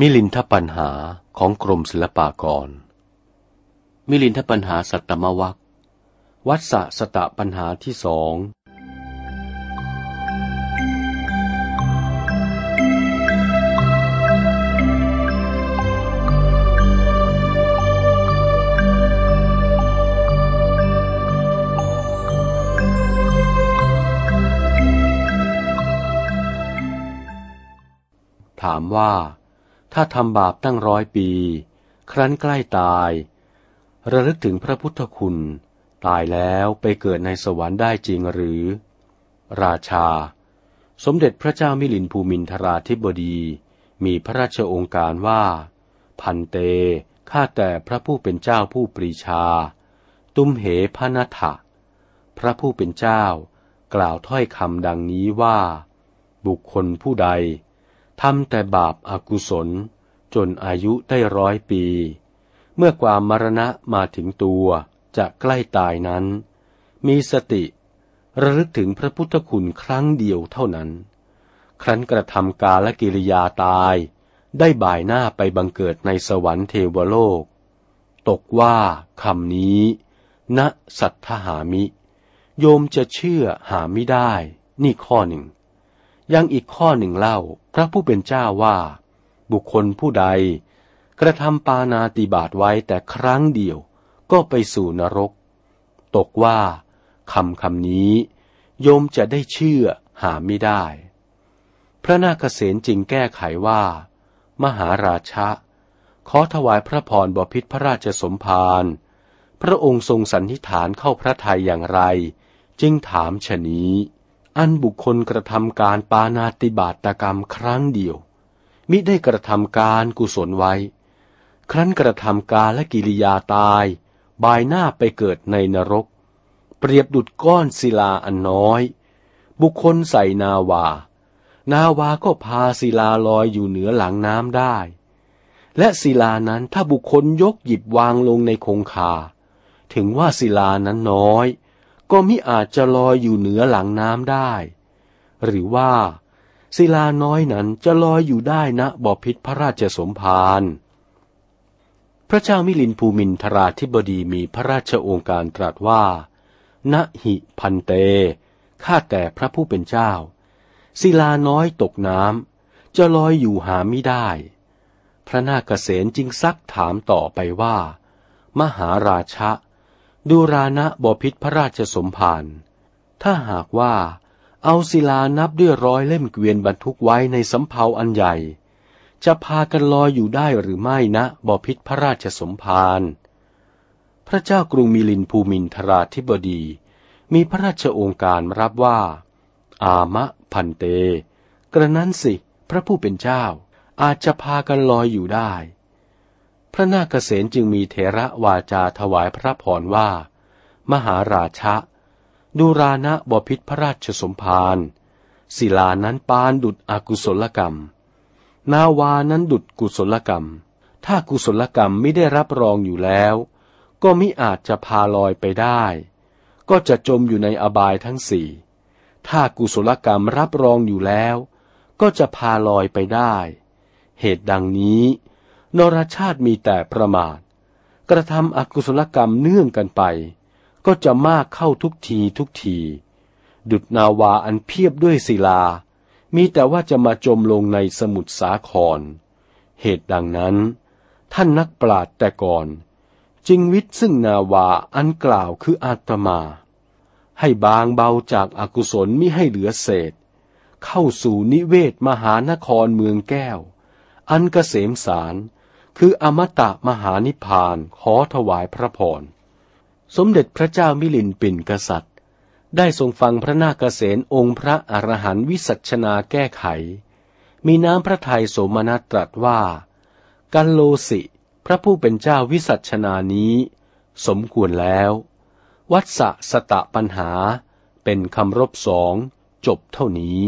มิลินทปัญหาของกรมศิลปากร มิลินทปัญหาสัตมวัควัฏสะสตะปัญหาที่สองถามว่า ถ้าทำบาปตั้งร้อยปี ครั้นใกล้ตาย ระลึกถึงพระพุทธคุณ ตายแล้วไปเกิดในสวรรค์ได้จริงหรือ ราชา สมเด็จพระเจ้ามิลินภูมินทราธิบดี มีพระราชองค์การว่า พันเต ข้าแต่พระผู้เป็นเจ้าผู้ปรีชา ตุ้มเหพนัทะพระผู้เป็นเจ้ากล่าวถ้อยคำดังนี้ว่า บุคคลผู้ใด ทำแต่บาปอากุศล จนอายุได้ร้อยปี เมื่อความมรณะมาถึงตัวจะใกล้ตายนั้น มีสติ ระลึกถึงพระพุทธคุณครั้งเดียวเท่านั้น ครั้นกระทำกาลกิริยาตาย ได้บ่ายหน้าไปบังเกิดในสวรรค์เทวโลก ตกว่าคำนี้ณสัทธหามิ โยมจะเชื่อหาไม่ได้ นี่ข้อหนึ่ง ยังอีกข้อหนึ่งเล่า พระผู้เป็นเจ้าว่า บุคคลผู้ใด กระทำปานาติบาตไว้แต่ครั้งเดียวก็ไปสู่นรก ตกว่าคำคำนี้ โยมจะได้เชื่อหาไม่ได้ พระนาคเษนจึงแก้ไขว่า มหาราชะ ขอถวายพระพรบพิษพระราชสมภารพระองค์ทรงสันนิษฐานเข้าพระทัยอย่างไร จึงถามชะนี้ อันบุคคลกระทำการปานาติบาตกรรมครั้งเดียว มิได้กระทำการกุศลไว้ ครั้นกระทำการและกิริยาตาย บายหน้าไปเกิดในนรก เปรียบดุดก้อนศิลาอันน้อย บุคคลใส่นาวา นาวาก็พาศิลาลอยอยู่เหนือหลังน้ำได้ และศิลานั้นถ้าบุคคลยกหยิบวางลงในคงคา ถึงว่าศิลานั้นน้อย ก็มิอาจจะลอยอยู่เหนือหลังน้ำได้ หรือว่า ศิลาน้อยนั้นจะลอยอยู่ได้ณบ่อพิษพระราชสมภารพระเจ้ามิลินภูมินทราธิบดีมีพระราชโองการตรัสว่า ณหิพันเต ข้าแต่พระผู้เป็นเจ้า ศิลาน้อยตกน้ำจะลอยอยู่หาไม่ได้ พระนาคเษนจึงซักถามต่อไปว่า มหาราชะ ดูรานะบพิษพระราชสมภาร ถ้าหากว่า เอาศิลานับด้วยร้อยเล่มเกวียนบรรทุกไว้ในสำเภาอันใหญ่ จะพากันลอยอยู่ได้หรือไม่นะบพิษพระราชสมภารพระเจ้ากรุงมิลินภูมินทราธิบดี มีพระราชโองการรับว่า อามะพันเต กระนั้นสิ พระผู้เป็นเจ้าอาจจะพากันลอยอยู่ได้ พระนาคเษนจึงมีเถระวาจาถวายพระพรว่า มหาราชะ ดูรานะบพิษพระราชสมภารศิลานั้นปานดุดอกุศลกรรม นาวานั้นดุดกุศลกรรม ถ้ากุศลกรรมไม่ได้รับรองอยู่แล้ว ก็มิอาจจะพาลอยไปได้ ก็จะจมอยู่ในอบายทั้งสี่ ถ้ากุศลกรรมรับรองอยู่แล้ว ก็จะพาลอยไปได้ เหตุดังนี้ นรชาติมีแต่ประมาท กระทำอกุศลกรรมเนื่องกันไป ก็จะมากเข้าทุกทีทุกที ดุดนาวาอันเพียบด้วยศิลา มีแต่ว่าจะมาจมลงในสมุทรสาคร เหตุดังนั้น ท่านนักปราดแต่ก่อน จึงวิทย์ซึ่งนาวาอันกล่าวคืออาตมา ให้บางเบาจากอากุศลมิให้เหลือเศษ เข้าสู่นิเวศมหานครเมืองแก้ว อันกเกษมสาร คืออมตะมหานิพพานขอถวายพระพร สมเด็จพระเจ้ามิลินปินกษัตริย์ ได้ทรงฟังพระนาคเษนองค์พระอรหันต์วิสัชนาแก้ไข มีน้ำพระทัยโสมนัสตรัสว่า กันโลสิ พระผู้เป็นเจ้าวิสัชนานี้ สมควรแล้ว วัดสะสตะปัญหาเป็นคำรบสองจบเท่านี้